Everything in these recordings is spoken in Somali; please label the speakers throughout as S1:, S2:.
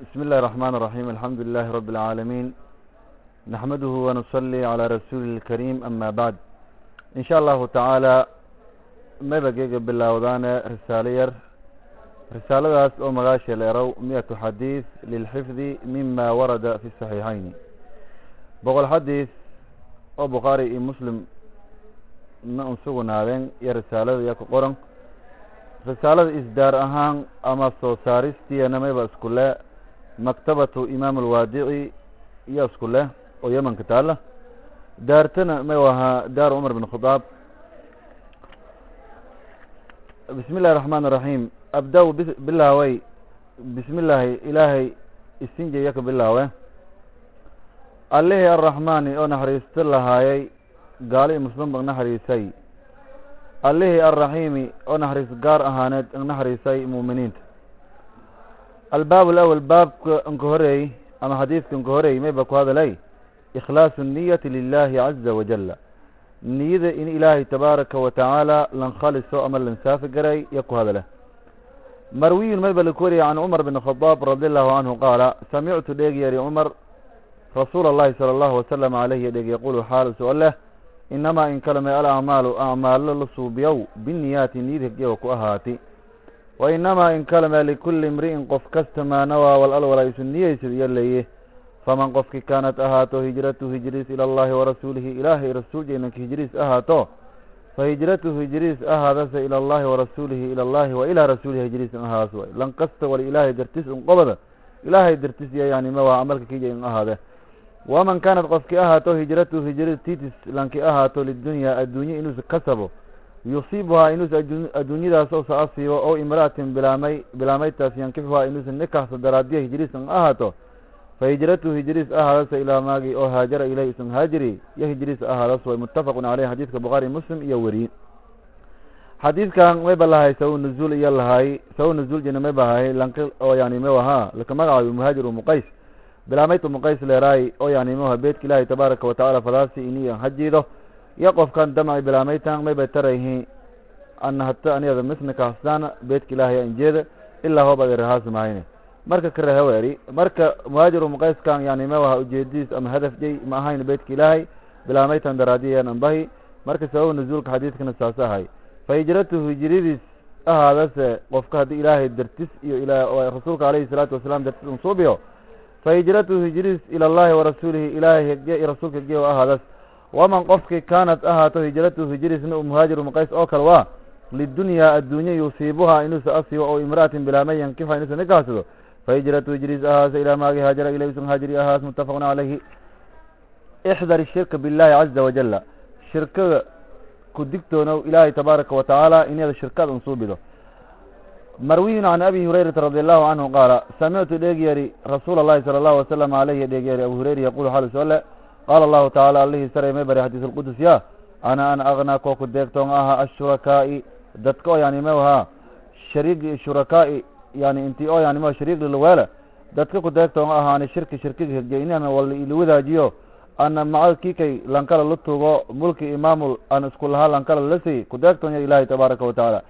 S1: بسم الله الرحمن الرحيم الحمد لله رب العالمين نحمده ونصلي على رسول الكريم أما بعد إن شاء الله تعالى ما بقيق بالله رسالة ير رسالة أو مغاشي ليرو مئة حديث للحفظ مما ورد في الصحيحين بقول حديث أو بخاري مسلم na un sugnaadeen iyo risaalada iyo ku qoran risaalada isdaar ahaan ama soo saaristiina mayba isku le maktabatu imaam alwaadici iyo isku leh oo yemanka taala daartana may ahaa daar cumar bin khadaab bismi illahi raxmaan iraxiim abda- bilaaway bismi illaahi ilaahay isinjaya ka bilaawe allihii arraxmaani oo naxariisto lahaayay gaali muslim bag naxariisay allihii arraxiimi oo naxariis gaar ahaaneed naxariisay mu'miniinta albaab alawal baabka inka horeey ama xadiidka inka horeey mayba ku hadalay? Ikhlaasu niyati lilahi caza wajala niyada in ilaahay tabaaraka wa tacaala lan khaliso ama lan saafi garay iyo ku hadale marwiyun mayba laku wariyay can cumar bin khadaab radi allahu canhu qaala samictu dheeg yari cumar rasuula allahi sala allahu wasalam alayhi dheeg yaqulu xaal so leh inamaa in kalame alacmaalu acmaalo la suubiyow biniyaati niyad hegjewa ku ahaati wa inamaa in kalame likulli imri'in qof kasta maa nawaa wal alwala isu niyeysad iyo leeye faman qofki kaanat ahaato hijratu hijriis ila allahi warasuulihi ilaahay rasuuljeynanka hijriis ahaato fa hijratu hijriis ahaadase ila allahi warasuulihi ila allahi wa ilaa rasuulihi hijriis in ahaas way lan kasta wal ilaahay dartis un qobada ilaahay dartis iyo yani ma waa camalka kija in ahaade waman kaanat qofki ahaato hijratu hijri titis lanki ahaato lidunyaa adduunye inuusa kasabo yusiibuhaa inuusa adduunyadaas ousa asiibo ow imra'atin bilaamay bilaamaytaas yankixuhaa inuusa nikaxsa daraadiya hijriis an ahaato fa hijratu hijriis ahaadase ilaa maagi oo haajara ilayh isan haajiri iyo hijriis ahaadas way muttafaqun caleyh xadiidka bukhaari muslim iyo weriye xadiidkan mayba lahay saw nuzuul iyo lahay saw nuzuul mayba ahay lanki oo yani ma ahaa laka magacaayo muhaajir umuqays bilaamayt umuqays leeraay oo yani maha beedka ilaahay tabaaraka watacaala fadaasi iniyan hajiido iyo qofkan damci bilaamaytan mayba tarayhi ana hata aniyada misnika hasdaana beedka ilaahay anjeeda ilaa hoob adeerahaas mahayne marka karehaweeri marka muhaajir umuqayskan yani mawaha ujeedidiis ama hadaf jey ma ahayn beedka ilaahay bilaamaytan daraadiyan ambahi marka sabab nuzuulka xadiidkana saas ahay fa hijratu hijradiis ahaadase qofka haddii ilaahay dartis iyo rasuulka alayhi salaatu wasalaam dartis unsuubiyo fa hijratu hijriis ila allahi warasuulihi ilaahay hegje iyo rasuulka hegje o ahaadas waman qofki kaanat ahaato hijratu hijriisna u muhaajir umuqays oo kale waa lidunyaa adduunye yusiibuhaa inuusa asibo oo imra'atin bilaama yankixa inuusa nikaasado fa hijratu hijriis ahaase ilaa maagi haajara ilaysan haajiri ahaas muttafaqun calayhi ixdar shirka billahi caza wajala shirkada ku digtoonow ilaahay tabaaraka wa tacaala inyada shirkad unsuubido marwiyun can abi hurayrata radi allahu canhu qaala samictu dheegyari rasuula allahi sala allahu wasalam alayhi dheegyari abu hureyra yaqulu xaal sole qaala allahu tacaala allihii saray may bari xadiis alqudus ya ana an agnaa koo ku deegtoon aha ashurakaa'i dadka oo yani ma ahaa shariigi shurakaa'i yani inti oo yani ma shariig lalaweela dadka ku deegtoon ahaani shirki shirkiga hirgeynana wala ila wadaajiyo ana maca kikay lankala la tugo mulki imaamul an isku lahaa lankala lasi ku deegtoon ya ilaahay tabaaraka wa tacaala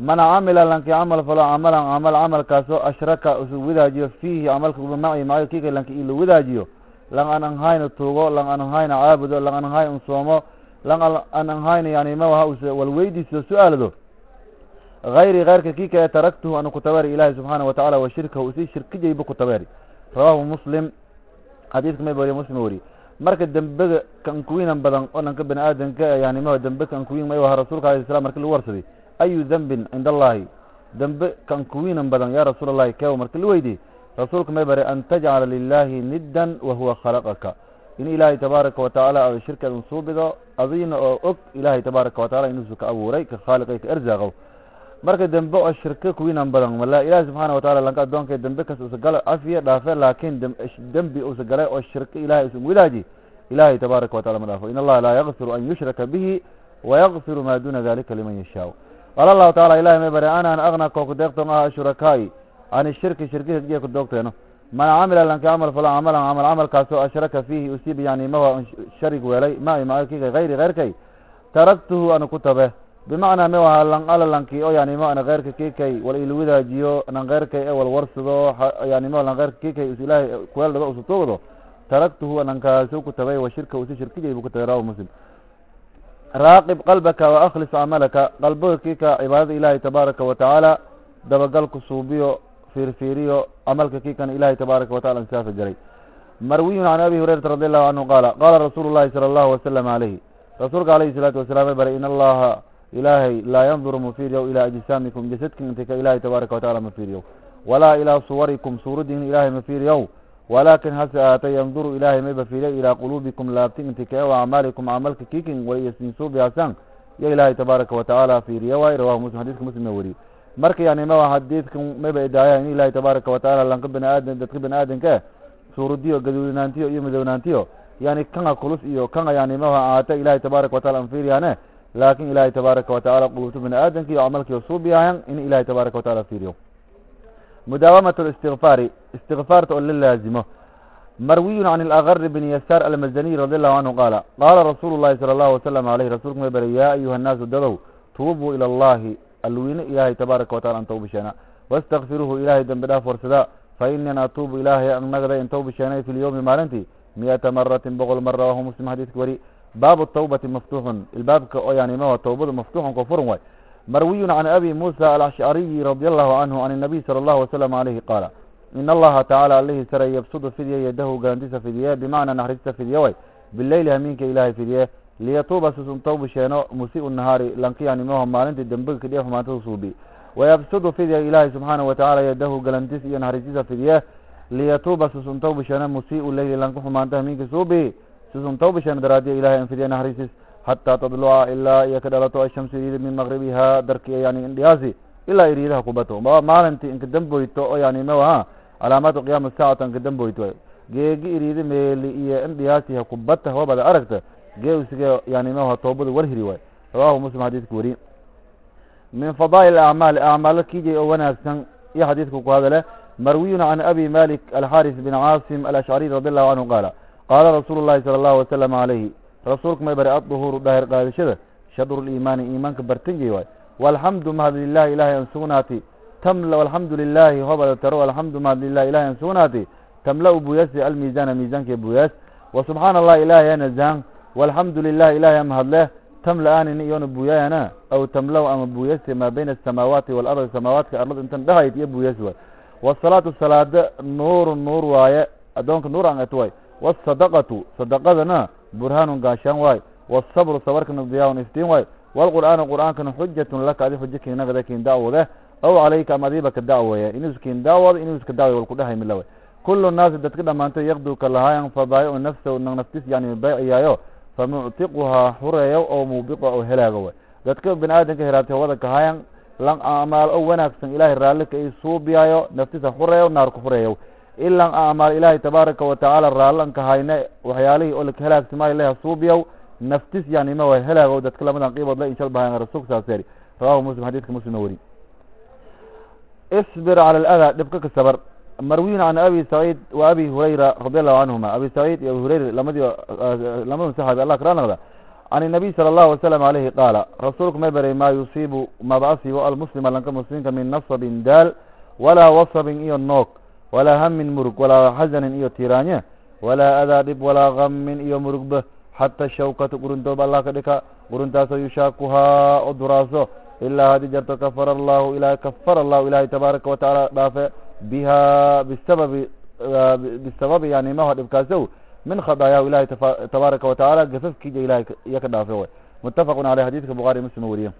S1: man camila lanki camal falo camalan camal camalkaasoo ashraka isu wadaajiyo fiihi camalka maci maca kikay lanki ila wadaajiyo lang an anhayna tuugo lang an anhayna caabudo lang an anhay un soomo lang an anhayna yani mawaha us walweydiiso su'aalado hayri keyrka kika ee taraktuhu anu kutaberi ilahi subxaana wa tacala wa shirkahu isi shirkijayba kutaberi rawaahu muslim xadiiska may wariye muslim wariye marka dembega kankuwinan badan oo dhanka bani aadamka yani ma dembe kankuwin may aha rasuulka alayh salam marki lagu warsaday. Ayu dembin cinda allahi? Dembe kankuwinan badan ya rasuul allahi kew marki la weydiye rasuulka may bare an tajcala lilahi niddan wahuwa khalaqaka. In ilaahay tabaaraka wa tacaala aada shirkeed unsuubido adina oo og ilaahay tabaaraka wa tacala inuusu ka abuuray ka khaaliqay ka erzaaqow marka dembe oo shirka kuwinan badan mala ilahi subxaana wa tacala lanka addoonka dembe kas usa gala cafiya dhaafe laakin dembi usa galay oo shirka ilahay usan wadaaji ilahay tabaaraka wa tacala ma dhaafo. In allaha laa yakfiru an yushraka bihi wayakfiru ma duna dalika liman yashaau. Qaala allahu tacala ilahi may bare ana an kooku deeqton ah shurakaa'i can shirki shirki hegjiya ku doogteeno man camila lanki camal falo camalan camal camalkaasoo ashraka fiihi usiib yani mawa sharig weelay ma makiga hayri keyrkay taraktuhu anu ku tabe. Bimacnaa me waha lan ala lanki o yani ma ana keyrka kikay wal nan keyrkay e wal yani ma lan keyrka kikay is ilaahay kuweel dhado usu tuugdo taraktuhu anankaasu ku tabay wa shirka usi shirkijay bu ku tabay rawahu muslim. Raaqib qalbaka wa akhlis camalaka qalbiga kika cibaadada ilaahay tabaaraka wa tacaala dabagalku suubiyo fiirfiiriyo camalka kikan ilahay tabaaraka wa tacala insaafa jaray marwiyun can abi hurayrata radi allahu canhu qaala qaala rasuulu llahi sala allahu wasalam alayhi rasuulka alayhi salaatu wasalaam bare in allaha ilaahay laa yanduru mafiiriyow ilaa ajsaamikum jasadkin intika ilahay tabaaraka wa tacala mafiiriyow walaa ilaa suwarikum suuradiin ilahay mafiiriyow walaakin hase ahaatay yanduru ilaahay may bafiiriyo ilaa quluubikum laabtin intika wa acmaalikum camalka kikin waysinsuubihasan yo ilaahay tabaaraka wa tacaala fiiriyo. Waay rawahu muslim xadiiska muslimna weriye marka yani ma xadiidkan mayba idaaya in ilahay tabaaraka wa tacala lanka bani aadam dadka bani aadamka suuradiyo gaduudinaantiyo iyo madownaantiyo yani kanga kulus iyo kanga yani maha ahaata ilahay tabaaraka wa tacala an fiiriyaane laakin ilahay tabaaraka wa tacala qulubta bani aadamka iyo camalkiyo suubiyahan in ilahay tabaaraka wa tacala fiiriyo. Mudaawamat اlistikfaari istikfaarta oo la laazimo. Marwiyun can اlagr bn yasaar almazaniy radi allahu canhu qaala qaala rasuulu llahi sala allahu wasalam aleyh rasulku may bare ya ayuha nnaasu dadow tuubuu ila allahi alwiine ilaahay tabaaraka wa tacala an tawbisheena wastakfiruuhu ilaahay dembi dhaaf warsada fa ini an atuubu ilaahay annagada in tawbisheenay fi lyowmi maalintii miyata maratin boqol mar rawahu muslim xadiiska weri baabu tawbati maftuuxun ilbaabka oo yani maha tawbada maftuuxun ko furan waay marwiyun can abi musa alashcariyi radi allahu canhu can الnabiy salى allahu wasalam alayhi qaala in allaha tacala alihi sare yabsudu fidye yadahu galantiisa fidye bimacnaa naxariista fidye way bileyli hamiinka ilaahay fidye liyatuuba susun tawbisheeno musiu nahaari lankiyani maho maalintii dembiga kadhiya xumaantada suubi wayabsudu fidya ilaahay subxaanahu watacala yadahu galantiis iyo naxariistiisa fidye liyatuuba susun tawbisheeno musiu leyli lanka xumaanta hamiinka suubi susun tawbisheeno daraadiya ilahay an fidye naxariistiis xataa tadluca ilaa iyo ka dhalato ashamsu iriida min maqribiha darki yani indhiyaasi ilaa iriidaha kubato maalintii inka damboyto oo yani maha calaamaatu qiyaama saacata inka damboyto geegi iriida meeli iyo indhiyaasi ha kubata hawabada aragta gee usige yani maha toobada warhiri waay. Rawahu muslim xadiiska weri min fadaa'il acmaal acmaalo kijay oo wanaagsan iyo xadiidka ku hadale marwiyun can abi malik alxaris bin caasim alashcariy radi allahu canhu qaala qaala rasuulu llahi sala allahu wasalam alayhi rasuulka may bare adduhuuru daahir qaadashada shadru liimaani iimaanka bartanjay waay. Walxamdu mahad lilahi ilahay an sugnaati tamla alxamdu lilahi hobada taro alxamdu mahad lilahi ilahay an sugnaati tamla-u buyasi almiisaana miisaanka buyaas. Wa subxaana allah ilahay anazaan walxamdu lilahi ilahay amahadleh tamla-aanin iyona buyaana aw tamla-u ama buyasi maa bayna asamaawaati waalardi samaawaadka arlad intan dhahayd iyo buyas waay. Wasalaatu salaada nuuru nuur waaye addoonka nuur an et waay wasadaqatu sadaqadana burhaanun gaashaan waay. Wasabru sabarkana diyaawun iftiin waay. Walqur'aanu qur'aankana xujatun laka adi xujo kiinagada kiin da'wode aw calayka ama adiiba ka da'weeye inuus kiin daawooda inuus ka da'way wal kudhahay milawe kulu naasi dadka dhamaanto yaqdu ka lahaayan fabaayicu nafsahu nag naftis yani bayciyaayo famuctiquhaa xureeyo oo muubiqa oo helaago way dadka bini aadamka heraatay hawada kahaayan lan amaal o wanaagsan ilahay raallika i suubiyaayo naftisa xureeyo naarku xureeyo ilan amaal ilaahay tabaaraka watacaala raallan kahayne waxyaalihii oo laka halaagsamaayo leha suubiyow naftis yani ma wa helaago dadka lamadan qiibood la inshal bahayan rasuulka saas eri rawahu muslim xadiidka muslimna weri isbir cala aladaa dhibka ka sabar marwiyun can abi saciid wa abi hurayra radi allahu canhuma abi saciid iyo abi hurayra lamadii lamadun saxaabi allah kala naqda can inabiy sala allahu wasalam alayhi qaala rasuulku may baray maa yusiibu maba asiibo almuslima lanka muslimka min nasabin daal walaa wasabin iyo noog walaa hamin murug walaa xasanin iyo tiraanye walaa adaa dhib walaa gamin iyo murugba xata shawkatu quruntooba allah ka dhika quruntaasoo yushaakuhaa o duraaso ilaa haddii jarto kafara allahu ila kafara allahu ilahay tabaaraka watacaala dhaafe biha bisababi bisababi yani maha dhibkaasow min khadaayahu ilahay tabaaraka watacaala gafafkiija ilahay iyo ka dhaafe way mutafaqun aleyh xadiidka bukhaari muslim weriye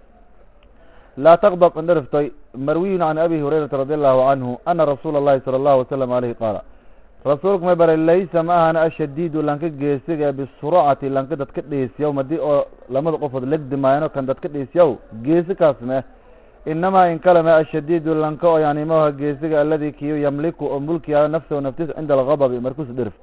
S1: laa taqdab indhariftay marwiyun can abi hurayrata radi allahu canhu ana rasuula اllahi salى allahu wasalam aleyhi qaala rasuulku may baray laysa ma ahana ashadiidu lanka geesiga bisuracati lanka dadka dheesiyaw madii oo lamada qofood legdimaayano kan dadka dheesiyaw geesi kaas me inamaa in kalame ashadiidu lanka oo yani maha geesiga aladi kiyo yamliku oo mulkiyayo nafsahu naftis cinda algadabi markus dhirf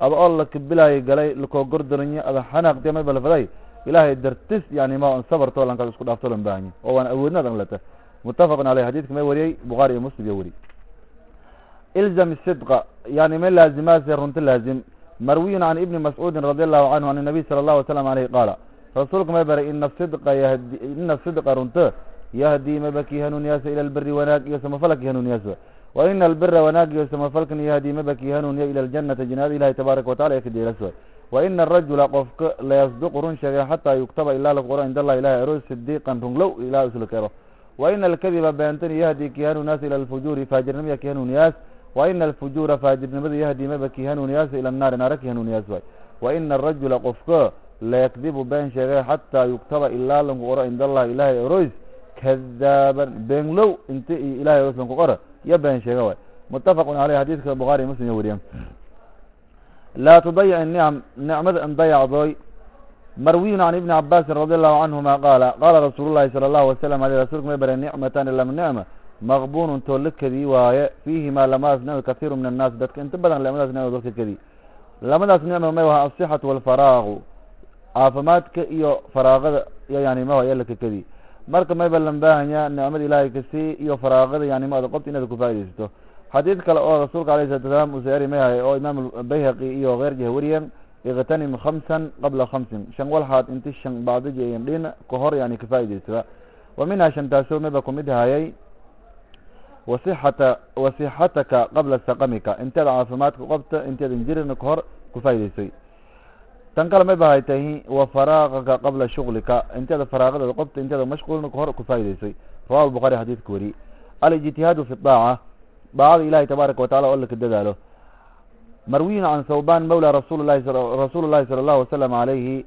S1: aba oo lakabilaayay galay lakoo gordoranyo ada xanaaqtiya may balfaday ilaahay dartis yani ma on sabarto lankaas isku dhaafto lan baahanye oo waan awoodnaad an lata mutafaqun aleyh xadiidka may wariyey bukhaari iyo muslim iyo weri ilzam sidqa yani ma laazimaase runta laazim marwiyun can ibni mascuudin radi allahu canhu an nabiy sala allahu wasalam aleyhi qaala rasuulka may baray ina sidqa ina sidqa runto yahdii maba kii hanuuniyaasa ila albiri wanaag iyo samafala kii hanuuniyaasa wa ina albira wanaag iyo samafalkan yahdii maba kii hanuuniya ila aljannata jannada ilahi tabaaraka watacala ee kadeelas way wa ina arajula qofka layasduqu run sheegay xataa yuktaba ilaa la qoro cinda allah ilahi aroos sidiiqan runglow ilaa isla kero wa ina alkadiba beentani yahdi kii hanuuniyaasa ila alfujuuri faajirnimaya kii hanuuniyaas wa ina alfujuura faajirnimada yahdii maba kii hanuuniyaasa ila annaari naara kii hanuuniyaas way wa ina arajula qofka layakdibu been sheegay xataa yuktaba ilaa lanku qoro cinda allah ilahi aroos kadaaban beenlow inta iyo ilahay aroos lanku qoro iyo been sheega way mutafaqun caleyh xadiidka bukhaari muslim iyo weriyan laa tudayic nicam nicmada an dayacdoy marwiyun can ibni cabaasin radi allahu canhuma qaala qaala rasuulu llahi sala allahu wasalam aleyh rasulka may bare nicmatani lam nicma maqbunun too la kediy waaye fiihima lamadaas nicma kathiiru min annaas dadka inta badan lamadaas nicma dadka kediy lamadaas nicma may waha asixatu walfaraagu caafimaadka iyo faraaqada iyo yani ma aya laka kediy marka mayba lan baahanya nicmada ilaahay ka sii iyo faraaqada yani maada qobta inaad kufaa'idaysato xadiid kale oo rasuulka alayh salatu salaam uu seeri mayahay oo imaam bayhaqi iyo keyrjiha weriyan iktanim khamsan qabla khamsin. Shan walxaad inti shan bacdiji dhin ka hor yani kafaa'idaysadaa wa minha shantaasoo mayba kumid hayay wasixata wasixataka qabla saqamika. Inteed caafimaadka qobta inteedan jirin ka hor kufaaidaysay tan kale may bahay tahi wa faraaqaka qabla shuglika inteeda faraaqadeeda qobta inteeda mashquulna hor kufaaidaysay rawahu lbukhari xadiidka weri. Alijtihaadu fi daaca. Daacada ilahi tabaaraka watacala oo laka dadaalo. Marwiyin can thawban mawla rasul lahi rasuul llahi sala allahu wasalam alayhi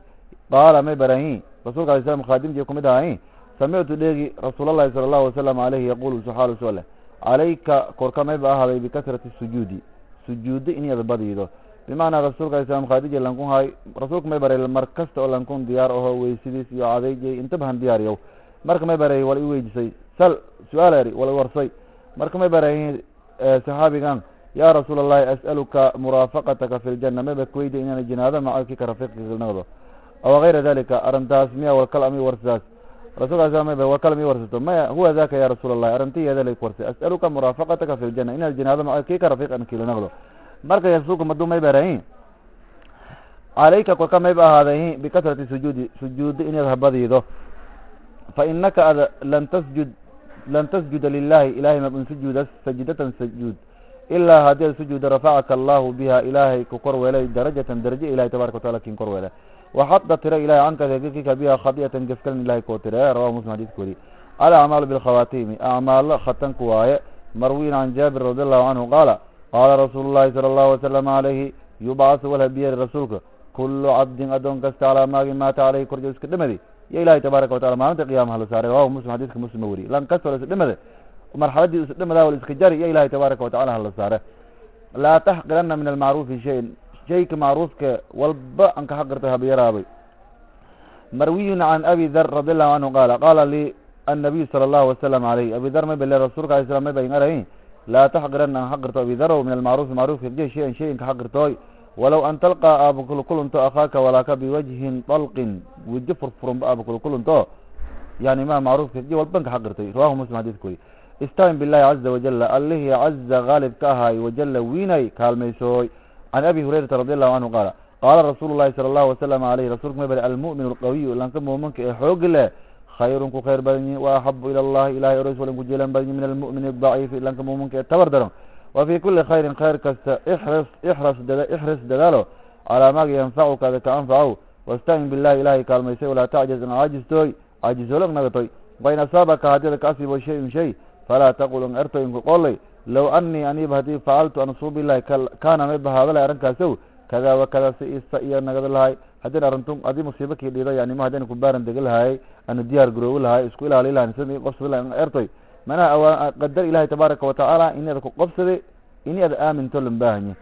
S1: qaala may barahi alay slam khaadimji kumid ahay. Samictu dheegi rasuul allahi sala allahu wasalam alayhi yaqulu suxaalu sole calayka korka mayba ahaaday bikasrati sujuudi. Sujuudda inaad badido bimacnaa rasuulka alay slam khadija lankun hay rasuulka may baray mar kasta oo lankun diyaar aho weysidiis iyo cadayjay intabahan diyaariyow marka may baray wala i weydisay. Sal su'aal eri wala warsay. Marka may baray saxaabigan ya rasuul allahi as'aluka muraafaqataka fi ljana mayba kuweyda inaan jinaado macaki ka rafiiqnaqdo aw gayra dalika arrintaas miya walkal ami warsaas. Rasulka sl may wakal mi warsato. Maya huwa daka ya rasuul allahi arrintiyeeda lay warsay as'aluka muraafaqataka fi ljana inaad jinaado macaki ka rafiiqan kilanaqdo marka rasuulka maduu may barahin calayka korka mayba ahaaday bikasrati sujuudi sujuudda inaad habadiido fa inaka ad lan tasjud lan tasjuda lilahi ilahay mabn sujuuda sajdatan sajuud ilaa haddii ad sujuuda rafacaka allahu biha ilaahay ku kor weelay darajatan daraje ilahay tabaraka watacala kin kor weele waxada tira ilahay canka gegekika biha khadiatan gefkalan ilahay koo tire rawahu muslim xadidka weri alacmaalu bilkhawaatimi acmaalo khatanku waaye. Marwiin can jaabir radi allahu canhu qaala qaala rasuulu llahi sala allahu wasalam alayhi yubcasu walhabiyari rasuulka kulu cabdin adoon kasta calaa maagi maata caleyhi korjo iska dhamadi iyo ilahi tabaaraka watacala maalinta qiyamaha la saaray rawahu muslim xadiidka muslima weriye lan kastoo iska dhamade marxaladii iska dhamadaa wal iska jari iyo ilahi tabaaraka watacala hala saare laa taxqirana min almacruufi shayin shayka macruufka walba an ka xaqirtay habayaraabay marwiyun can abi dar radi allahu canhu qaala qaala lii annabiyu sala allahu wasalam alayh abi dar may bale rasuulka alay slam may bayn arahin laa taxqirana an xaqirto abi darow min almacruufi macruufka je shayan shayin ka xaqirtooy walow an talqaa aabakulkulunto akhaaka walaaka biwajhin dalqin wejo furfurunba aabakulkulunto yani ma macruufka je walban ka xaqirtay rawahu muslim xadidka weri istacin billahi caza wajala allihii caza haalib ka ahaay wajala wiinay kaalmaysooy can abi hurayrata radi allahu canhu qaala qaala rasuulu llahi sala allahu wasalam alayh rasulka may bari alqawiyu lanka muuminka ee xoogi leh khayrun ku khayr badan yihiin wa axabu ila allahi ilahay oros walan ku jeelan badan yihiin min almu'min adaciifi lanka muuminka ee tabar daran wa fi kuli khayrin khayr kasta ixris ixras ixris dadaalo calaa maaga yanfacuka ada ka anfacow wastacin billahi ilahay kaalmaysay walaa tacjaz an caajistooy caajisoolog nagatoy wain asaabaka haddii ka asiibo shayun shay falaa taqul an erto inku qolay low anii aniba haddii facaltu an suu bilahi kaana lahay arrinkaasow kada wa kada si isa iyo nagada lahay haddin arrintu haddii musiibo kii dhido yani ma haddayna ku baaran dega lahay ana diyaar garoobi lahay isku ilaali lahay sida qobsada lahay an ertoy manaha awaa qadar ilahi tabaaraka watacaala inaad ku qobsade ini ad aaminto lan baahanye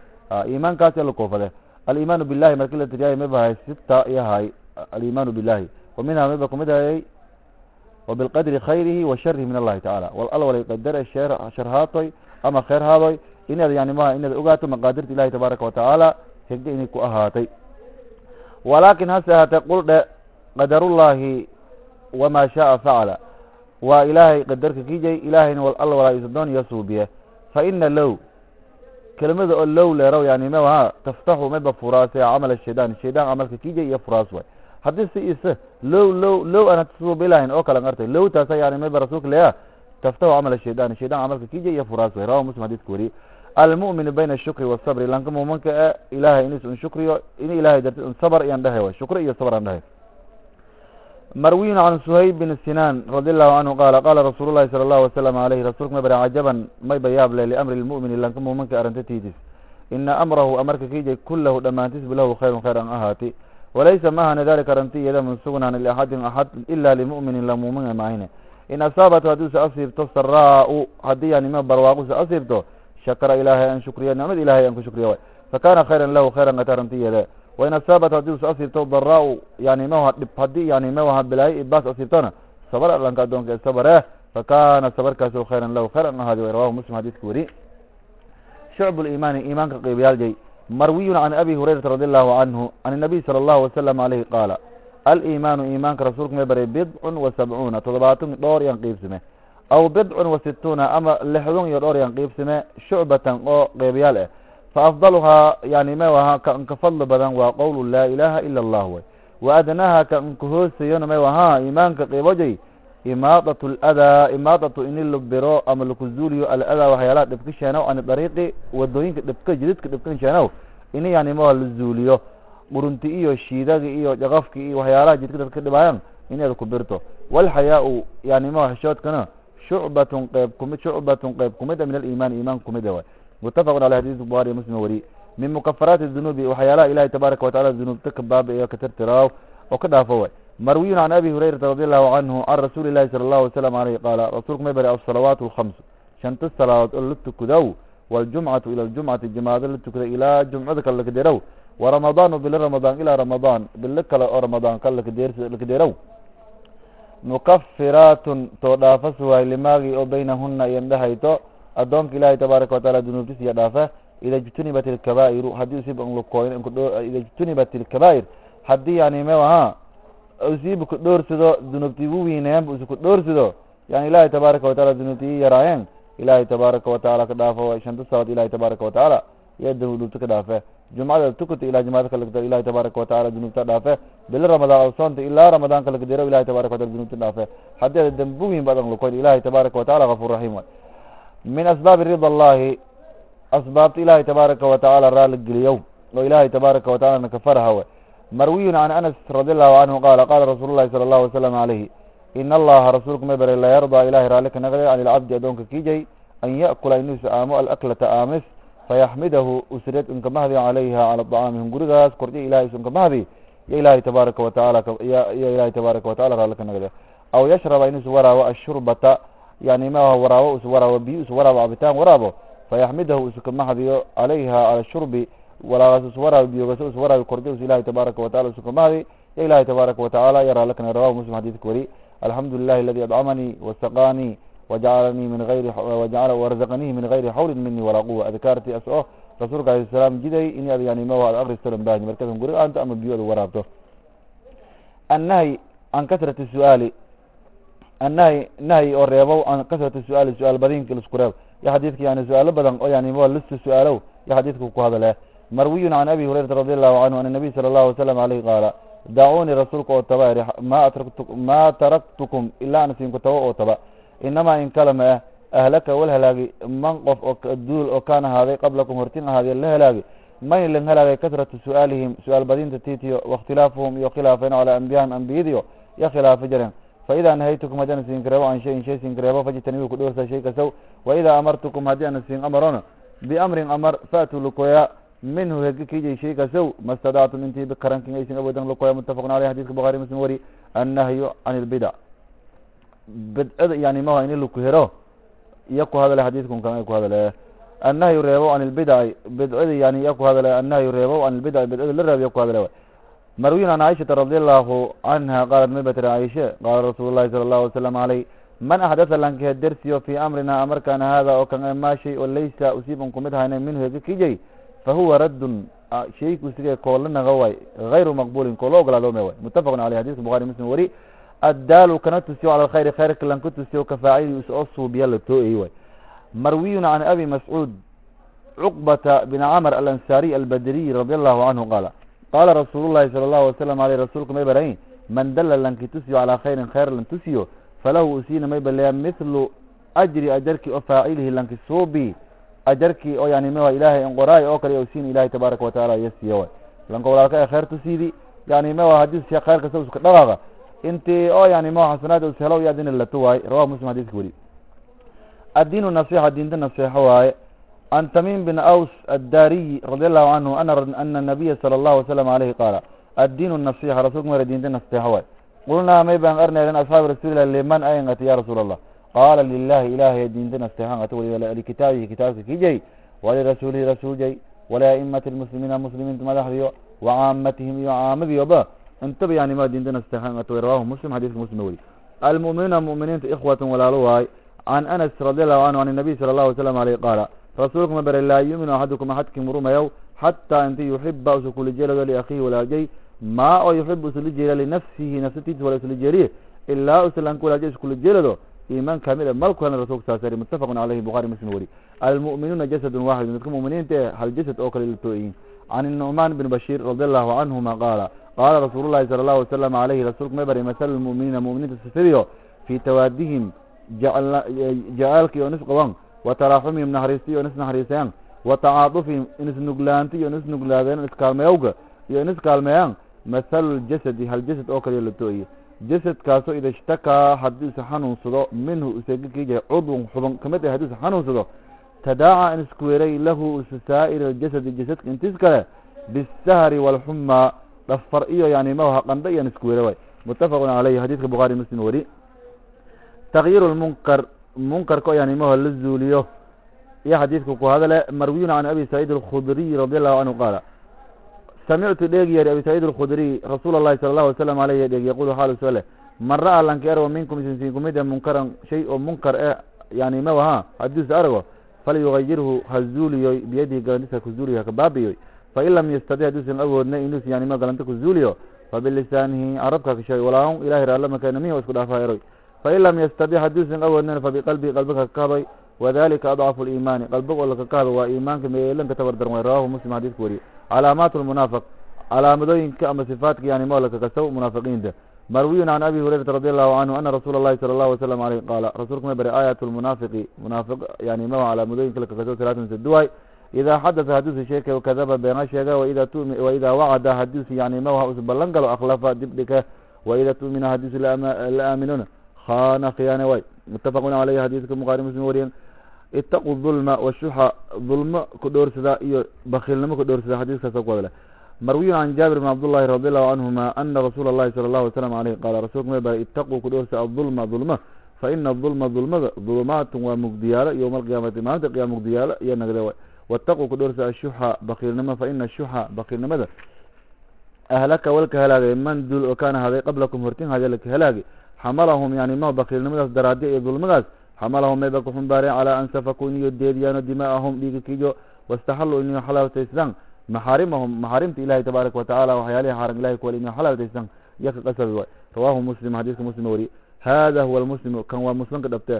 S1: iimaankaas ala koofade alimaanu billahi marki la tiriyaay may bahay sita iyo hay alimaanu billahi wa minha mayba kumid hayay وبالqadri khayrihi wa sharihi min allahi tacala wal al walay qadare shee shar haatoy ama kheyr haadoy inaad yani ma inaad ogaato maqaadirta ilahi tabaaraka watacaala hegde inay ku ahaatay. Walakin hase ahaatee qul dhe qadarullahi wama shaءa facala waa ilaahay qadarka kijay ilahayna wal al walaa isdoon iyo suubiye. Fa ina low kelimada oo low leerow yani ma ha taftaxu mayba furaase camal shaydan shaydan camalka kijay iyo furaas way haddii si ise low low low ana tasuubilahayn oo kale artay low taasa yani mayba rasuulka leeya taftahu camal shaydan shaydan camalka kija iyo furaas way rawa muslim hadidka wariye almu'minu bayna ashukri wasabri lanka muminka e ilahay inis un shukriyo in ilahay darti un sabr iyan dhahay way shukri iyo sabr an dhahay marwiyun can suhayb bin sinan radi allahu canhu qaala qaala rasuul llahi sala allahu wasalam alayhi rasulka may bara cajaban mayba yaab le liamri lmu'mini lanka muminka arintatiidis ina amrahu amarka kijay kulahu dhammaantisba lahu khayrun khayr an ahaati walaysa mahana dalika arinti iyada min liaxadin axad ila limu'minin la muumina maahine in asaabat haddii usa asiibto saraa-u haddii yanima barwaaqo usa asiibto shakara ilaahay an shukriya nicmada ilahay an ku shukriya way fakana khayran lahu khayran ata arinti iyada wain asaabat haddii usa asiibto daraa-u yani maha dhib haddii yani maha bilaayo ibaas asiibtona sabar lanka adoonka sabare fakana sabarkaasi khayran lahu khayr an ahaadi way rawahu muslim xadiiska weri shucb liimaani iimaanka qeybayaaljay marwiyun can abi hurayrata radi allahu canhu can inabiy sala allahu wasalam alayhi qaala aliimaanu iimaanka rasuulka may baray bidcun wa sabcuuna toddobaatan dhowr yan qiibsime aw bidcun wa situuna ama lixdun iyo dhowr yan qiibsime shucbatan oo qeybayaal ah fa afdaluhaa yani may wahaa ka inka fadli badan waa qowlu laa ilaaha ila allah way wa adnaaha ka inka hoosayona may wahaa iimaanka qeybojay imaadat ladaa imaadatu ini la biro ama lakuzuuliyo aladaa waxyaalaha dhibka sheenow ani dariiqi waddooyinka dhibka jididka dhibkan sheenow ini yani ma la zuuliyo qurunti iyo shiidaga iyo jaqafki iyo waxyaalaha jidka dadka dhibaayan inaad ku birto walxayaa-u yani ma xishoodkana shucbatun qeyb kumid shucbatun qeyb kumida min aliimaan iimaanka kumida way mutafaqun aley xadiis buhariy muslim wari min mukafaraati dunuubi waxyaalaha ilahi tabaaraka watacala dunuubta ka baaba iyo katirtiraaw oo ka dhaafo way marwiyun can abi hurayrata radi allahu canhu can rasuuli llahi sala allahu wasalam aleyh qaala rasuulku may bari alsalawaat alkhams shanta salaadood oo la tukadow waljumcatu ila ljumcati jamaado la tukada ilaa jumcada kale lakaderow waramadaanu bilo ramadaan ilaa ramadaan bilo kale oo ramadaan kale lakadeer lakaderow mukafiraatun too dhaafas waay limaagii oo baynahuna iyo dhahayto adoonka ilaahay tabaaraka wataala dunuubtis iyo dhaafa ida jtunibat ilkabaa'iru haddii usib lukooyn ida jtunibat ilkabaa'ir haddii yani me ahaa usiiba ku dhoorsado dunuubtii u wiineenba usi ku dhoorsado yani ilaahay tabaaraka wataala dunuubtii yaraayeen ilaahay tabaaraka wataala ka dhaafo shanta salaad ilahay tabaaraka watacaala iyo dunuubta ka dhaafe jumcada tukuta ilaa jumcada kalakadero ilahay tabaaraka wataala dunuubta dhaafe bilo ramadaan oo soonta ilaa ramadaan kalakadero ilahay tabaaraka watala dunuubta dhaafe haddii ada dambi wiin badan lukoyn ilahay tabaaraka wataala gafur raxiim way min asbaabi rida allahi asbaabta ilahay tabaaraka watacaala raali geliyow oo ilahay tabaaraka wataala nakafaraha way marwiyun can anas radi allahu canhu qaala qaala rasuulu llahi sala allahu wasalam alayhi in allaha rasuulku may baray la yardaa ilahay raalli ka naqday can ilcabdi adoonka kijay an ya'kula inuusu aamo alaklata aamis fayaxmidahu usred unkamahdi calayha cala dacaamihim gurigaas kordhiya ilahay is unkamahdi yo ilaahay tabaaraka watacaala yo ilaahay tabaaraka watacala raalli ka naqde aw yashraba inuusu waraawo ashurbata yani ma waraawo usu waraawo biyo usu waraawo cabitaan waraabo fayaxmidahu kamahdiyo calayha cala shurbi walaagaas usu waraabi biyogaso usu waraabi kordhiya usu ilahay tabaaraka watacala usu kamahdi yo ilaahay tabaaraka watacaala yo raalli ka rawahu muslim xadiidka wari alxamdu lilahi aladi adcamanii wasaqanii wajacalanii min ayri wajacala warazaqanihi min gayri xawlin mini walaa quwa adkaarti as o rasuulka alayh salaam jiday in ad yani ma ad akristolan baahni markaasan guri aanto ama biyo ada waraabto annahyi can kasrati su'aali annahyi nahyi oo reebow can kasrati su'aali su'aal badinka lisku reeb yo xadiidka yani su'aalo badan oo yani ma lista su'aalow yo xadiidka ku hadale marwiyun can abi hurayrata radi allahu canhu an nabiy sala allahu wasalam aleyh qaala dacuunii rasuulka oo taba iri ma atraktu ma taraktukum ilaa an siinku oo taba inamaa in kalama ah ahlaka wal halaagi man qof oo duul oo kaan ahaaday qablakum hortin ahaadee la halaagi man ilan halaagay kasratu su'aalihim su'aal badinta titiyo waاkhtilaafuhum iyo khilaafeen calaa ambiyahim ambiyadiyo yo khilaafa jareen faidaa nahaytukum haddii ana siin kareebo shayin shay siin kareebo ku dhowrsa shay kasaw waidaa amartukum haddii ana siin amarono biamrin amar faatuu lukoya minhu hegi kijay shay kasow ma stadactum intii bikarankin aysin awoodan lukoya mutafaqun aleyh xadidka bukhari muslim wari annahyu can ilbidac bidcada yani maha ini laku hero iyo ku xadiidkun kan ay ku hadale. Annahyu reebo can ilbidaci bidcadi yani iya ku hadale annahyu reebo can ilbidaci bidcada la reebo iya ku hadale marwiyun can caaishata radi allahu canha qaalat may batri caaishe qaala rasuulu llahi sala allahu wasalam aleyh man axdatha lankehe dersiyo fii amrina amarkana hada oo kan maa shay oo laysa usiiban kumid hayna minhu hegi kijay fahuwa raddun shayku sige koola naga way gayru maqbulin koo lo ogolaadome way mutafaqun aleyh addaalu kana tusiyo cala alkhayri khayrka lanka tusiyo kafaacili u soo suubiya la too-ey way marwiyun can abi mascuud cuqbata bin camr alansaariy albadriy radi allahu canhu qaala qaala rasuulullahi sala allahu wasalam aleyh rasuulka may barahin man dalla lanki tusiyo calaa khayrin khayr lan tusiyo falahu usiina may baleya mithlu ajri ajarkii oo faacilihi lanki suubi ajarkii oo yani ma ilaahay inqoraay oo kale usiina ilahay tabaaraka watacaala yasiiyo way lanka walaalka ee khayr tusiidi yani ma haddii si khayr kasta uska dhaqaaqa intii oo yani ma xasanaad us helo iyo adina lato waaye rawahu muslim xadiiska weri. Addiinu nasixa diinta naseexo waaye can tamim bin aws addaariyi radi allahu canhu ana nabiya sala allahu wasalam aleyhi qaala addiinu nasixa rasulka mare diinta naseexo waaye. Qulnaa may baan arnaylen asxaabi rasuulilah liman ayngati ya rasuul allah qaala lilahi ilahay diinta naseexan ata wali likitaabihi kitaabka kijay walirasuulihi rasuuljay waliaimati lmuslimiina muslimiinta madaxdiyo wacaamatihim iyo caamadiyoba intaba yani ma diinta naseexan ata rawahu muslim xadiiska muslim weri almu'minuuna mu'miniinta ikhwatan walaalo waaye can anas radi allahu canhu an nabiy sala allahu wasalam aleyh qaala rasuulka ma bare laa yuuminu axadukum axadkim rumayow xataa inti yuxiba usa kula jeelado liakhiihi walaajay maa oo yuxibu isula jeela linafsihi nafsatiisa wala isula jeeliye ilaa usalanka walaajay iskula jeelado iimaan kamida malku helna rasulka saasari muttafaqun caleyhi bukhari muslim weri almu'minuuna jasadun waaxidun dadka mu'miniinta hal jasad oo kale latooyihin can nucmaan bin bashiir radi allahu canhuma qaala qaala rasuulu llahi sala allahu wasalam aleyhi rasuulka ma bari masalu lmu'miniina mu'miniinta sifadiyo fii tawaadihim jacaalki oo nis qaban wa taraaxumihim naxariisti iyo nis naxariisayaan wa tacaadufihim inis nuglaanti iyo nis nuglaadeen iskaalmayowga iyo inis kaalmeeyaan mathalu ljasadi hal jasad oo kale latooye jasadkaasoo ida ishtakaa haddii isa xanuunsado minhu isaga kiijay cudwun xuban ka mid ah haddii isa xanuunsado tadaaca in iskuweeray lahu isa saa'ir aljasadi jasadka intiis kale bisahri waalxumaa dhafar iyo yani maha qandha iyan iskuweere way muttafaqun caleyhi xadiidka bukhaari muslim weri takyiru lmunkar munkarka oo yani maho la zuuliyo iyo xadiidka ku hadale marwiyun can abi saciid alkhudriy radi allahu canhu qaala samictu dheegi yari abi saciid alkhudriy rasuul allahi sala allahu wasalam aleyh dheegi yaqulu xaalu sole man ra'a lanki argo minkum isinsin kumida munkaran shay oo munkar e yani mawaha haddiis argo falyugayirhu ha zuuliyoy biyadihi galantisa ku zuuliyo haka baabiyoy fain lam yastadi hadduusan awoodna inus yani ma galanta ku zuuliyo fabilisaanihi carabka ka sheegay walaahun ilahi raallamaka namihi isku dhaafa eroy fain lam yastadi hadduusan awoodnan fabiqalbihi qalbiga kakahdoy wadalika adcafu liimaani qalbig oo lakakahdo waa iimaanka meelanka tabar way rawahu muslim xadiiska weriye calaamaat lmunaafiq calaamadooyinka ama sifaatka yani mo lakakasaw munaafiqiinta marwiyun can abi hurayrata radi allahu canhu ana rasuula allahi sala allahu wasalam aleyh qaala rasuulka ma bari aayat lmunaafiqi munaafiq yani ma calaamadooyinka lakakasaw salaatan saduwaay idaa xadasa hadduusa sheekay kadaba beena sheega waidaa wacada hadduusa yani mawaha usa ballan galo akhlafa dibdhika waida tu'mina hadduusa la aaminuna khana khiyaane way muttafaqun caleyhi xadiiska bukhaari muslim wariyen itaqu dulma washuxa dulmo ku dhoorsada iyo bakiilnimo ku dhoorsada xadiiskaasa ku wada leh marwiyun can jaabir bn cabdullahi radi allahu canhuma ana rasuula allahi sala allahu wasalam aleyh qaala rasulka ma bara itaquu ku dhoorsa adulma dulma fa ina adulma dulmada dulumaatun waa mugdiyaalo yowma alqiyaamati maalinta qiyama mugdiyaalo iyo nagde way wataquu ku dhoorsa ashuxa bakiilnimo fa ina ashuxa bakiilnimada ahlaka walka halaagay man dul oo kaana haday qablakum hortin hade laka halaagay xamalahum yani ma bakiilnimadaas daraadi iyo dulmadaas xamalahum mayba ku xumbaareen calaa an safakuu iniyo deediyaano dimaa'ahum dhiiga kijo wastaxaluu iniyo xalaaltaystaan maxaarimahum maxaarimta ilahi tabaaraka watacaala waxyaalihi xaaran ilahi kuwal iniyo xalaaltaystaan iyo ka qasabi waay rawahu muslim xadiiska muslim wariye hada huwa almuslimu kan waa muslimka dhabte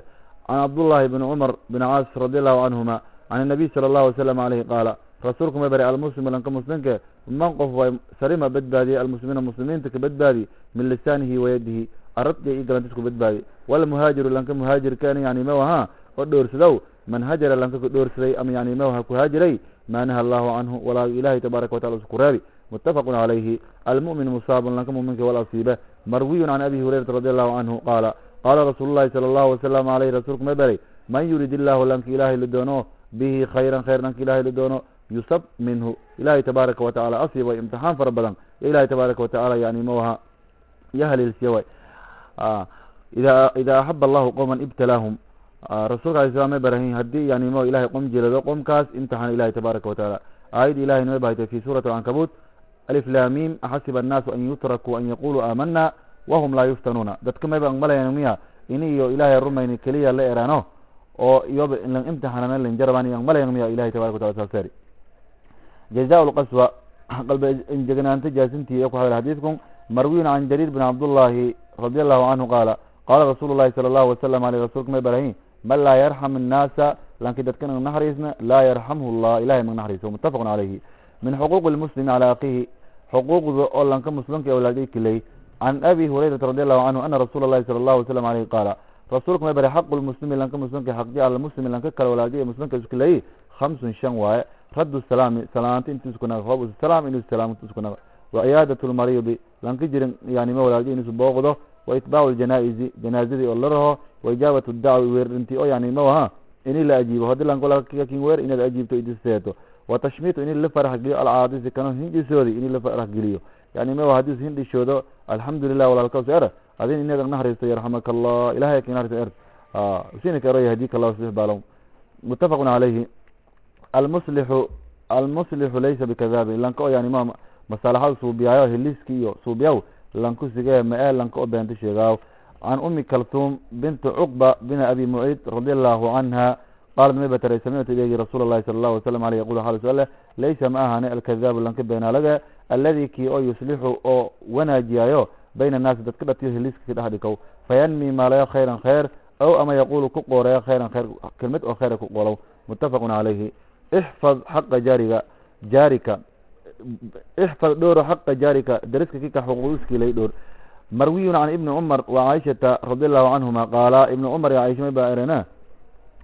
S1: can cabdullahi bni cumar bn caas radi allahu canhuma can inabiy sala allahu wasalam aleyhi qaala rasuulku ma bari almuslimu lanka muslimke man qof way sarima badbaadiyey almuslimiina muslimiinta ka badbaadi min lisaanihi wayadihi aradga iyo galantis ku badbaadi walmuhaajiru lanka muhaajirkan yani mawaha oo dhoorsadow man hajara lanka ku dhoorsaday ama yani mawaha ku haajiray maa naha allahu canhu walaa ilahi tabaaraka watacala isku reebi muttafaqun calayhi almu'min musaabun lanka muminka wal asiibe marwiyun can abi hurayrata radi allahu canhu qaala qaala rasuulu llahi sala allahu wasalam aleyh rasuulku ma beray man yurid illahu lanka ilaahay la doono bihi khayran khayr lanka ilahay la doono yusab minhu. Ilahi tabaaraka watacala asiiba imtixaan fara badan. Ilahi tabaaraka watacala yani mawaha iyo haliilsiya way ida ida axaba allahu qowman ibtalaahum rasuulka alay slam ma barahin haddii yani mo ilahay qom jelado qomkaas imtixaan ilahi tabaaraka watacaala aayad ilahay noo bahaytay fi suurati alcankabut alif lamim axasiba annaasu an yutrakuu an yaquluu aamana wahum laa yuftanuuna dadka mayba angmalayan miya ini iyo ilahay rumayni keliya la eraano oo iyoba lan imtixaanana lanjaraban angmalayan miya ilahi tabaraka watala saaseri jaza lqaswa qalba injegnaanta jaasintii ku hadal xadiidku marwiyun can jariir bin cabdullahi radi allahu canhu qaala qaala rasuulu llahi sala allahu wasalam aleyh rasulka may barahin man laa yarxam annaasa lanki dadkan ang naxariisna laa yarxamhu llah ilahay mag naxariiso muttafaqun calayhi min xuquuqi lmuslimi calaa akiihi xuquuqda oo lanka muslimka awlaadey kiley can abi hurayrata radi allahu canhu ana rasuula allahi sala allahu wasalam aleyhi qaala rasuulka may bari xaqu lmuslimi lanka muslimka xaqji ala lanka kale walaadiya muslimka iskiley khamsun shan waaye raddu salaami salaanta intu iskunaga hoob salaam inuu salaam intu iskunaga wa ciyaadat lmariidi lanka jirin yani ma walaadiya inusu booqdo wa itbaacu ljanaa'izi janaazadii oo la raho wa ijaabatu dacwi weerdhinti oo yani mawaha ini la ajiibo haddii lankolakakin weer inaad ajiibto idiseeto wa tashmiitu ini la farax alcaadisi kano hindhisoodi ini la farax geliyo yani mawa haddii hindhishoodo alxamdulilah walaalkaas er adin inaad naxariisto yarxamaka allah ilahay kinaxariisto er sinika ero yahdika allah six baalo mutafaqun calayhi almuslixu almuslixu laysa bikadaabin lanka oo yani ma masalaxada suubiyaayo heliski iyo suubiyaw lanku sigee ma-ee lanka oo beenta sheegaaw can umi kaltuum binti cuqba bina abi muciid radi allahu canha qaalat may bataray samictu ilaygi rasuul allahi sala allahu wasalam aleyh yaqul xaal sale laysa ma ahane alkadaabu lanka beenaalaga aladi kii oo yuslixu oo wanaajiyayo bayna annaasi dadka dhatiyo heliska ka dhex dhikow fayanmi maalayo khayran khayr aw ama yaqulu ku qooreyo khayran khayr kelmad oo khayra ku qolow muttafaqun calayhi ixfad xaqa jaariga jaarika dhowro xaqa jaarika dariska kika xuquuqiskilay dhowr marwiyun can ibni cumar wa caaishata radi allahu canhuma qaala ibni cumar iyo caisha may baa erena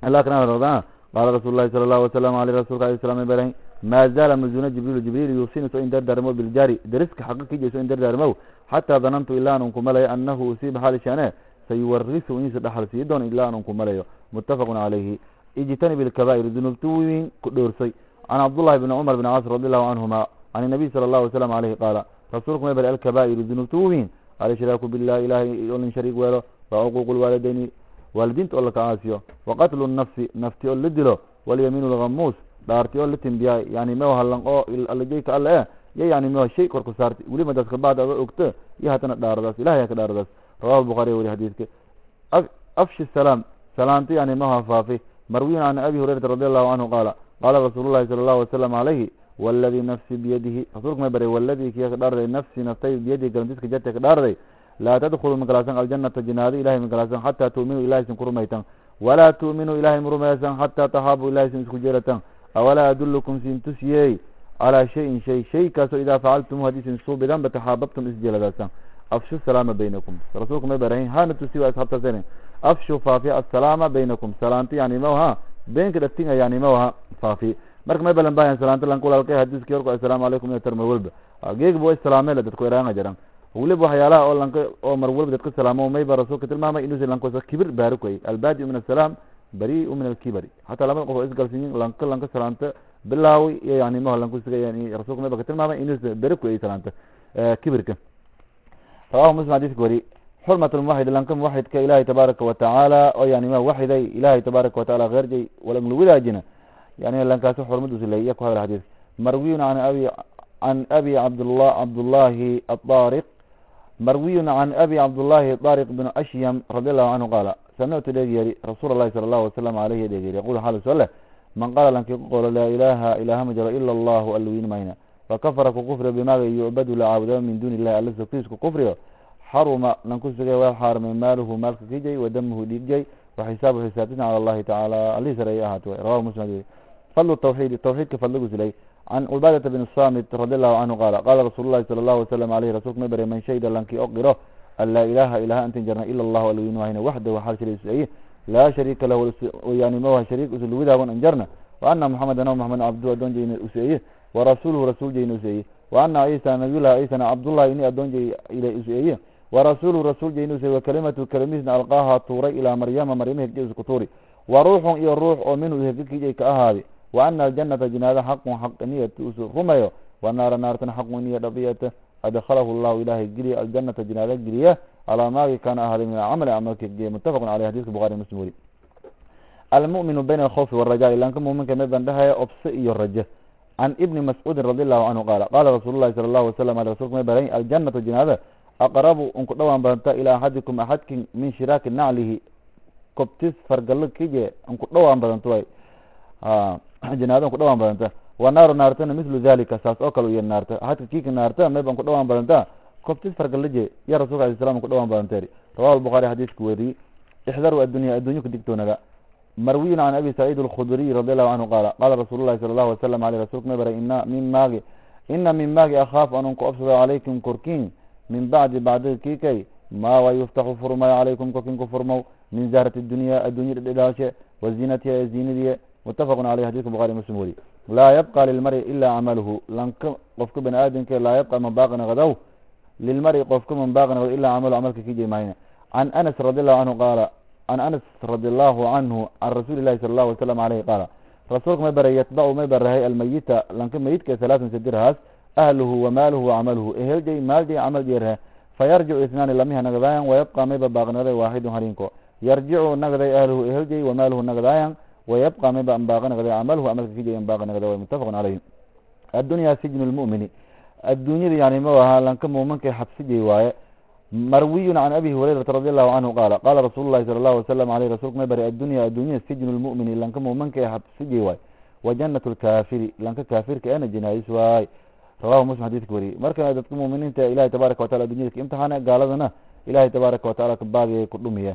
S1: allah kana rada qaala rasuulu llahi sala allahu wasalam aleyh rasulka alay slam barahin maa zaala mazuna jibriil jibriil yuusini so in dardaarmo biljaari dariska xaqa kija so in dardaarmow xataa danantu ilaa an unkumalayo anahu usiiba xaali shane sayuwarisu inisa dhaxal sii doon ilaa an unkumalayo muttafaqun calayhi ijtanib ilkabaa'ir dunuubta weyn ku dhoorsay can cabdullahi bni cumar bn caas radi allahu canhuma can inabiy sala allahu wasalam aleyhi qaala rasuulku may bari alkabaa'iru dunuubta weyn alshraaku billahi ilahay oo lin shariik weelo wa cuquuqu lwaalideyni waalidiinta oo laka caasiyo waqatlu nafsi nafti oo la dilo walyamiinu lhamuus dhaarti oo la timbiya yani mewa halan oo alajeyka alle e yo yani mewa shay kor ku saarti weliba daas kabacda ada ogto iyo hatana dhaaradaas ilahay ka dhaaradaas rawahu bukhari weri xadiidka afshi salaam salaamta yani maha faafi marwiyin can abi hurayrata radi allahu canhu qaala qaala rasuulu llahi sala allahu wasalam alayhi wاladii nafsi biyadihi rasuulka may baray waladii kiya ka dhaarday nafsi naftay biyadihi galantiska jarta ka dhaarday laa tadkhulu magalaasan aljanata jinaado ilahay magalaasan xataa tu'minuu ilahay sin ku rumaytan walaa tu'minuu ilahay marumaysan xataa tahaabu ilahay sin isku jeeratan awalaa adulukum sin tusiyey calaa shayin shay shay idaa facaltum haddii sin suubidanba taxaababtum isjeeladaasan afshu salaama baynakum rasuulka may barahin hana tusi waa ishabtasen afshu faafi asalaama baynakum salaanti yani mawaha beenka dhatinga yani mawaha faafi marka may balan baahan salaanta lanka walaalkay hadiski yorku assalaamu calaykum iyo tar mar walba geegba way salaamela dadku eraanga jaran. Weliba waxyaalaha oo lanka oo mar walba dadka salaamo mayba rasuulka tilmaamay inuusa lankosa kibir baarikoy albadi min asalaam bariu min alkibari. Hataa labada qof oo lanka lanka salaanta bilaawi iyo yani maha lanku siga yani rasuulka mayba ka tilmaamay inuusa barikoy salaanta kibirka. Rawahu muslim xadiiska wari xurmat lmuwaxid lanka muwaxidka ilahay tabaaraka watacaala oo yani ma waxiday ilahay tabaaraka wataala keerjay walang wadaajina yani lankaasi xurmadiisu ley iya ku hadal xadiis marwiyun an abi can abi cabdullah cabdullahi aariq marwiyun can abi cabdullahi طariq bn ashyam radi allahu canhu qaala samictu dheegyeri rasuul اlahi sala allahu wasalam alayhi dheegyeri yaqul xaal soo leh man qaala lanki ku qolo laa ilaha ilaha ma jiro ila allahu alwiin mayna fakafara ku kufriyo bimaga yucbadu la caabudo min duni illahi alla sogtiis ku kufriyo xaruma lanku sugay waa xaarmay maaluhu maalka kijay wadamuhu dhiigjay waxisaabu xisaabtina cala allahi tacaala alihii sare ay ahaato rawahu muslim fadlu tawxiid tawxiidka fadligu silay can cubaadata bn samit radi allahu canhu qaala qaala rasuulu llahi sala allahu wasalam aleyh rasulka ma bare man shahida lanki o qiro an laa ilaha ilaha antin jarna ila allahu alwiin wahayna waxdahu xaal shariis laa shariika lahu yani mawa shariik usulwidaawan an jarna wa ana muxameda muxamed cabdu adoon jeyna useeye warasuuluhu rasuul jeyna useeye wa ana ciisa nabiyullahi ciisana cabdullahi ini adoon jey ila useeye warasuuluhu rasuul jeyna useeye wakalimatu kalimiisna alqaaha tuuray ilaa maryama maryama hegje isku tuuri wa ruuxun iyo ruux oo minhu hegakijay ka ahaadi wa ana aljanata jinaada xaqun xaq niyat usu rumayo. Wa naara naartan xaqun niya dhabiyata adkhalahu llahu ilahay geliya aljanata jinaada geliya calaa maagi kaana ahaaday min acamali camalka geliya muttafaqun caleyh xadiska bukhari muslim weri almu'minu bayna alkhawfi waraja ilanka muminka mid ban dhahaya obse iyo raje. Can ibni mascuudin radi allahu canhu qaala qaala rasuulu sala allahu wasalam ale rasulka may baray aljanatu jinaada aqrabu unku dhawaan badanta ilaa axadikum axadkin min shiraaki naclihi kobtis fargalo kije unku dhawaan badanto way jinaada unku dhawaan badanta wa naaru naartana mislu dalika saas oo kale iyo naarta axadka kika naarta mayba unku dhawaan badanta kobtis fargalaje ya rasulka alay salam unku dhawaan badanteri rawahu albukhaari xadiiska weriyey ixdaru addunya addunya ku digtoonaga marwiyun can abi saciid alkhudriy radi allahu canhu qaala qaala rasuulu llahi sala allahu wasalam aleyh rasulka may baray ina min maagi ina min maagi akhaaf anun ku obsado calaykum korkiin min bacdi bacdiga kiikay maa wa yuftaxu calaykum korkin ku furmow min zahrati dunya adduunya dhidhaashe wa ziinatiha ee ziinadiye mutafaqun caleyh xadidka bukhari muslim weri laa yabqa lilmari ila camaluhu lanka qofka bani aadamke laa yabqa man baaqi naqdow lilmari qofka man baaqi naqdo ila camalu camalka kijay mayna can anas radi allahu canhu qaala can anas radi allahu canhu can rasuuli lahi sala allahu wasalam aleyh qaala rasuulka may bare yatbacu may barahay almayita lanka mayidka salaatan sadirhaas ahluhu wamaaluhu wacamaluhu eheljay maaldi camal jeerhe fayarjicu isnaani lamiha nagdaayan wayabqa mayba baaqnagday waaxidun harinko yarjicu nagday ahluhu eheljay wamaaluhu nagdaayan anbaaqi nagday camaluhu camalka kijay anbaaqi nagday way mutafaqun caleyhi addunya sijnu lmu'mini adduunyada yani ma ahaa lanka muuminka xabsijay waaye marwiyun can abi hurayrata radi allahu canhu qaala qaala rasuulu lahi sala allahu wasalam aleyh rasulka may bari addunya addunya sijnu lmu'mini lanka muuminka xabsijay waaye wa janat lkaafiri lanka kaafirka ena jinaayis waay rawahu muslim xadidka wariyey marka dadka muminiinta ilahay tabaaraka watacala addunyada ka imtixaana gaaladana ilahay tabaaraka watacala kabaadiya ku dhumiya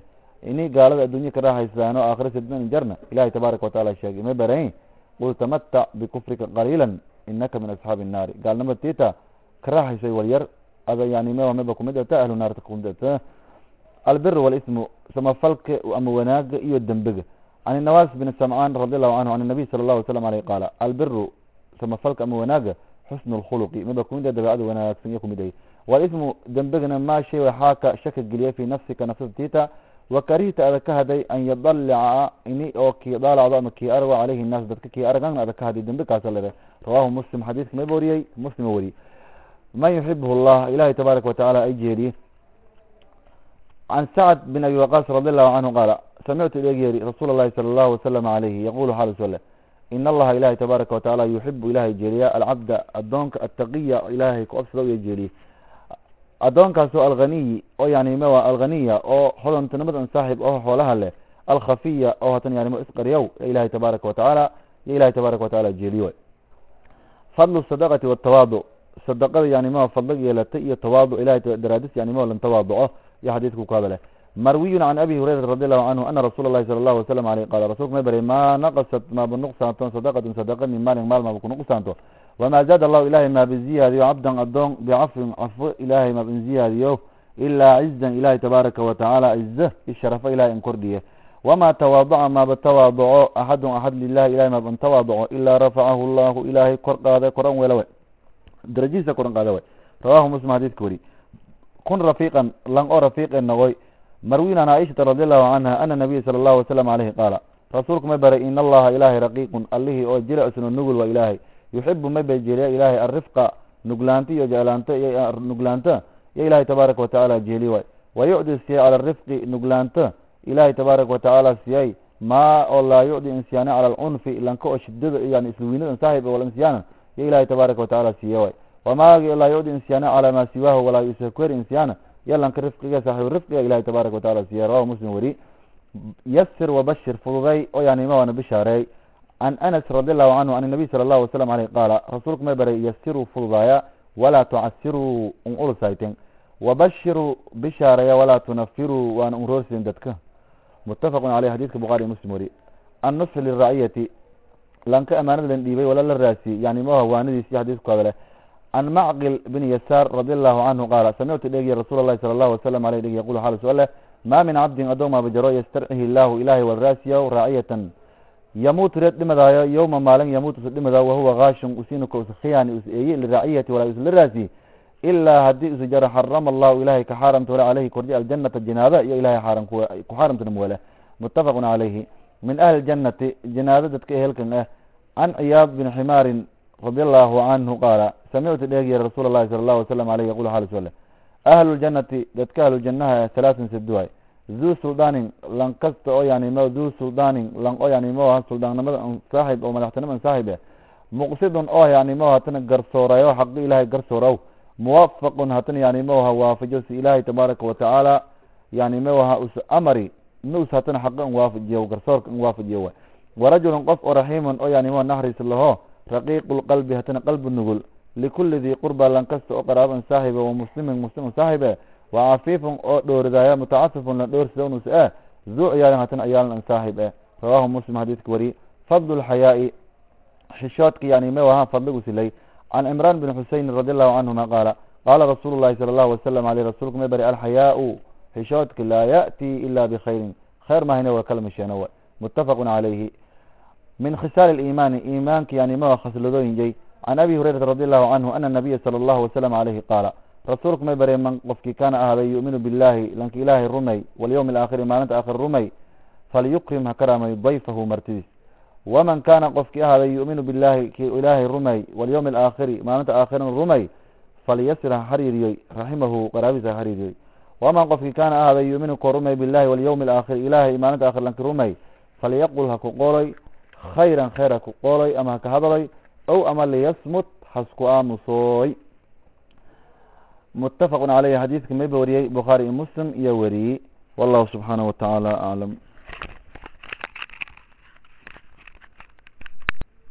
S1: ini gaalada addunya ka raaxaysaano aakhira sadn jarna ilahay tabaaraka watacala sheegay may barayn qul tamatac bikufrika qaliila inaka min asxaabi الnaari gaalnimada tita ka raaxaysay walyar ada yani me meba kumid ata ahlu naarta kumid ata albir walismu samafalka ama wanaaga iyo dembega can nawas bin samcaan radi allahu canhu can nabiy sala allahu wasalam aleyh qaala albiru samafalka ama wanaaga xusnu lkhuluqi maba kumid dabeecada wanaagsan iyo kumid walismu dembegana maa shay waxaa ka shaka geliya fi nafsika nafsada tita wakarihta ada ka haday an yadalica ini oo kii daalacdo ama kii argo caleyhi naas dadka kii aragan ada ka haday dembe kaasa lere rawahu muslim xadiidka mayba wariyey muslim wariyey. Man yuxibhu llah ilahay tabaaraka watacala ay jeeriye can sacd bin abi waqas radi allahu canhu qaala samictu dheegyeeri rasuul اllahi sala allahu wasalam alayhi yaqulu xaal sole in allaha ilahay tabaaraka watacala yuxibu ilahay jeeliya alcabda adoonka ataqiya ilahay ku obsada uya jeeliye adoonkaasoo alghaniyi oo yani ma alghaniya oo hodantanimadan saaxib oo xoolaha leh alkhafiya oo hatan yani isqaryow ee ilahay tabaaraka watacala iyo ilahay tabaaraka watacala jeeliyo. Fadlu sadaqati watawaadu sadaqada yani ma fadlig yeelata iyo tawaadu ilahay daraadis yani ma lan tawaaduco iyo xadiidku ku hadale marwiyun can abi hurayrata radi allahu canhu ana rasuula lahi sala allahu wasalam aleyh qaala rasulka may baray maa naqasat maaba nuqsaanto sadaqatun sadaqa min maalin maal maaba ku nuqsaanto wama zaada allahu ilahay maaba ziyaadiyo cabdan adoon bicafwin cafo ilahay maaba in ziyaadiyo ilaa cizan ilahay tabaaraka watacala cize isharafa ilahay in kordhiye wama tawaadaca maaba tawaaduco axadun axad lilahi ilahay maaba in tawaaduco ilaa rafacahu llahu ilahay kor qaada koran weelawe darajihiisa koran qaada way rawahu muslim xadiidka weri kun rafiiqan lang oo rafiiqe noqoy marwin an caaishata radi allahu canha ana nabiya sala allahu wasalam aleyhi qaala rasuulku may baray in allaha ilaahay raqiiqun allihii oo jilicsan oo nugul waa ilaahay yuxibu may bay jeliya ilaahay arifqa nuglaanta iyo jeclaanta iyo nuglaanta iyo ilahay tabaaraka watacala jeeli waay wa yucdi siyay cala arifqi nuglaanta ilahay tabaaraka watacaala siyay maa oo laa yucdi insiyaana cala alcunfi lanka oo shidada yani isluwinadan saaxib wal insiyaana iyo ilahay tabaaraka watacala siiye waay wamaagi laa yucdi insiyaana calaa maa siwaahu walaa yusakweri insiyaana yalanka rifqiga saaxibu rifqiga ilahay tabaaraka watacala siiye rawahu muslim weri yasir wabashir fududay oo yani ma waana bishaareey can anas radi allahu canhu an nabiy sala allahu wasalam aleyh qaala rasuulku may baray yasiruu fududaaya walaa tucasiruu un ulusayten wabashiruu bishaareeya walaa tunafiruu waana un roorsiin dadka mutafaqun caleyh xadidka bukhari muslim weri annusxu liraciyati lanka amaanada lan dhiibay wala la raasiyey yani maha waanadiisi xadiisku hadale can macqil bin yasaar radi allahu canhu qaala samictu dhegiya rasuul allahi sala allahu wasalam aleyh dhegi yaqulu xaal su'aale maa min cabdin adoon maabajaro yastarcihi illaahu ilahay walraasiya raaciyatan yamuutu reed dhimadaayo yowma maalin yamuut usu dhimadaayo wahuwa kaashun usinuka us khiyaani us eeye liraaciyati walaa isla raasiye ilaa haddii isu jaro xarama allahu ilahay ka xaaramtole caleyhi korji aljanata jinaada iyo ilahay xaaram ku xaaramtana muwale mutafaqun caleyhi min ahli janati jinaado dadka ehelkan ah can ciyaad bin ximaarin radi allahu canhu qaala samictu dheegiya rasuul allahi sala allahu wasalam aleyh yaqulu xaal sole ahlu ljanati dadka ahluljanaha salaasan saduhay duu suldaanin lan kasta oo yani m duu suldaanin lan oo yani mo suldaannimada saaxib oo madaxtinima saaxib eh muqsidun oo yani mo hatana garsoorayo xaqi ilahay garsooraw muwafaqun hatana yani moha waafajo si ilahay tabaaraka watacaala yani moha us amari maus hatana xaqa n waafajiyo garsoorka n waafajiyo wa warajulun qof oo raxiimun oo yani mo naxriis laho raqiiqu lqalbi hatana qalbi nugul. Likuli dii qurba lan kasta oo qaraaban saaxibe wa muslimin muslimin saaxibe wa cafiifun oo dhooridaya mutacafifun lan dhoorsida unus eh zuu ciyaalin hatana ciyaalin an saaxib eh. Rawahu muslim xadiidka wari fadlu lxayaai xishoodka yani me waha fadligu silay can cimran bn xuseyn radi allahu canhuma qaala qaala rasuulu llahi sala allahu wasalam aleyh rasuulku may bari alxayaau xishoodka laa ya'ti ila bikhayrin khayr mahayne waa kala misheeno wa mutafaqun calayhi min khisaal iimaani iimaanka yani ma khasladooyinjay can abi hurayrata radi allahu canhu ana nabiya sala allahu wasalam aleyhi qaala rasuulku may bare man qofkii kaana ahaaday yu'minu billahi lanka ilaahay rumay walyawmi alaakhiri maalinta aakhir rumay falyukrim ha karaamay dayfahu martidiis. Waman kaana qofkii ahaaday yu'minu billahi ki ilaahay rumay walyawmi alaakhiri maalinta aakhirin rumay falyasir ha xariiriyoy raximahu qaraabis ha xariiriyoy waman qofkii kaana ahaaday yu'minu ko rumay billahi walyawmi alaakhiri ilaahay maalinta aakhir lanki rumay falyaqul ha ku qooloy khayran khayr ha ku qooloy ama haka hadaloy ow ama liyasmut hasku aamusooy xadiidka mayba wariyey bukhaari iyo muslim iyo weriyey wallahu subxaanahu watacaala aclam